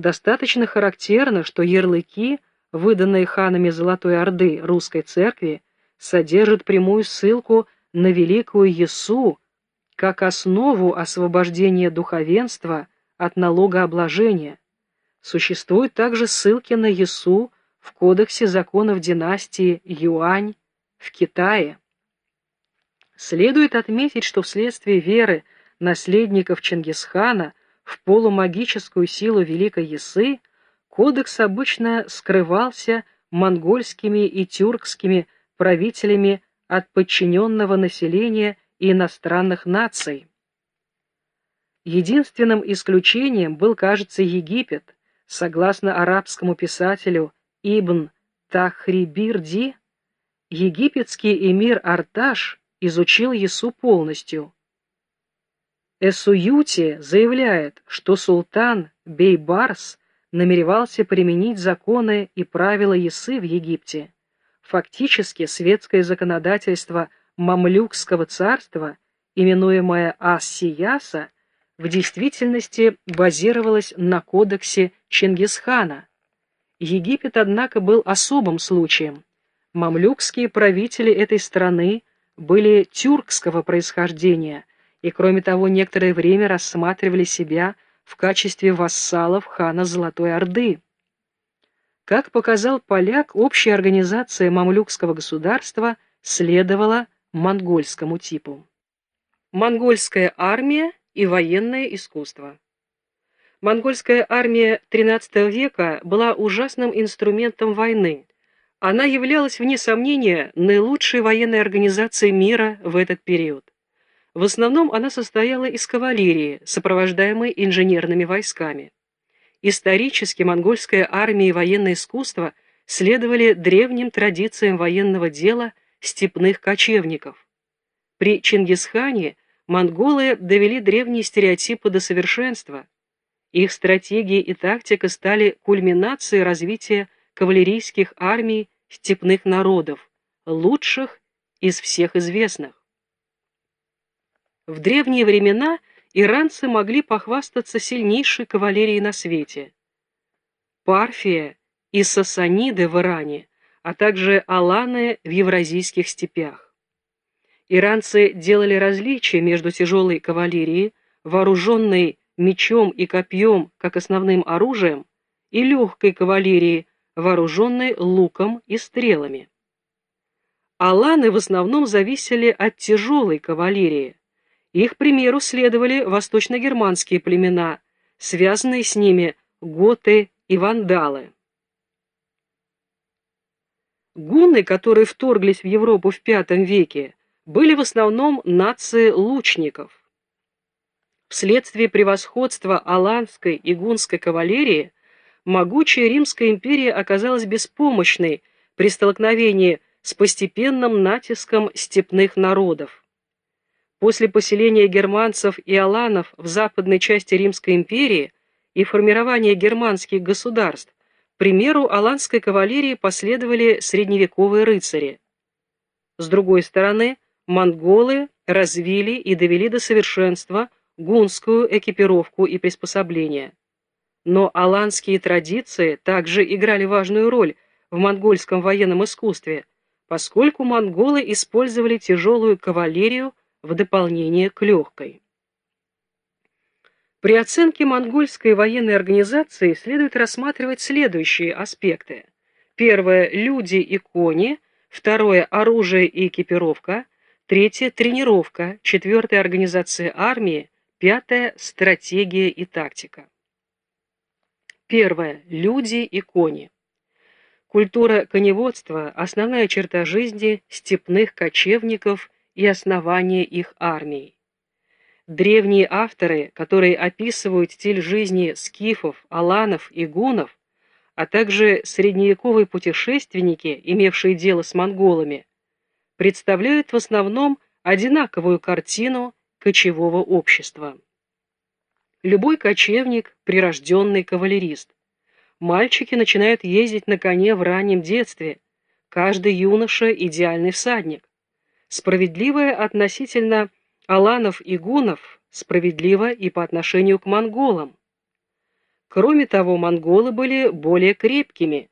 достаточно характерно, что ярлыки, выданные ханами Золотой Орды русской церкви, содержат прямую ссылку на великую Есу как основу освобождения духовенства от налогообложения. Существуют также ссылки на Есу в Кодексе законов династии Юань в Китае. Следует отметить, что вследствие веры наследников Чингисхана в полумагическую силу Великой Ясы кодекс обычно скрывался монгольскими и тюркскими правителями от подчиненного населения и иностранных наций. Единственным исключением был, кажется, Египет, согласно арабскому писателю Ибн Тахрибирди, египетский эмир Арташ изучил Ясу полностью. Эсуюти заявляет, что султан Бейбарс намеревался применить законы и правила Ясы в Египте. Фактически светское законодательство Мамлюкского царства, именуемое Ас-Сияса, в действительности базировалось на кодексе Чингисхана. Египет, однако, был особым случаем. Мамлюкские правители этой страны были тюркского происхождения – и, кроме того, некоторое время рассматривали себя в качестве вассалов хана Золотой Орды. Как показал поляк, общая организация мамлюкского государства следовала монгольскому типу. Монгольская армия и военное искусство Монгольская армия XIII века была ужасным инструментом войны. Она являлась, вне сомнения, наилучшей военной организацией мира в этот период. В основном она состояла из кавалерии, сопровождаемой инженерными войсками. Исторически монгольская армия и военное искусство следовали древним традициям военного дела степных кочевников. При Чингисхане монголы довели древние стереотипы до совершенства. Их стратегии и тактика стали кульминацией развития кавалерийских армий степных народов, лучших из всех известных. В древние времена иранцы могли похвастаться сильнейшей кавалерией на свете. Парфия и Сасаниды в Иране, а также Аланы в евразийских степях. Иранцы делали различия между тяжелой кавалерией, вооруженной мечом и копьем как основным оружием, и легкой кавалерией, вооруженной луком и стрелами. Аланы в основном зависели от тяжелой кавалерии, их примеру следовали восточно-германские племена, связанные с ними готы и вандалы. Гунны, которые вторглись в Европу в V веке, были в основном нации лучников. Вследствие превосходства аланской и гунской кавалерии могучая Римская империя оказалась беспомощной при столкновении с постепенным натиском степных народов. После поселения германцев и аланов в западной части Римской империи и формирования германских государств, примеру аланской кавалерии последовали средневековые рыцари. С другой стороны, монголы развили и довели до совершенства гунскую экипировку и приспособления. Но аланские традиции также играли важную роль в монгольском военном искусстве, поскольку монголы использовали тяжелую кавалерию в дополнение к легкой. При оценке монгольской военной организации следует рассматривать следующие аспекты. Первое – люди и кони. Второе – оружие и экипировка. Третье – тренировка. Четвертое – организация армии. Пятое – стратегия и тактика. Первое – люди и кони. Культура коневодства – основная черта жизни степных кочевников и основания их армий. Древние авторы, которые описывают стиль жизни скифов, аланов и гунов, а также средневековые путешественники, имевшие дело с монголами, представляют в основном одинаковую картину кочевого общества. Любой кочевник – прирожденный кавалерист. Мальчики начинают ездить на коне в раннем детстве. Каждый юноша – идеальный всадник. Справедливое относительно аланов и гунов справедливо и по отношению к монголам. Кроме того, монголы были более крепкими.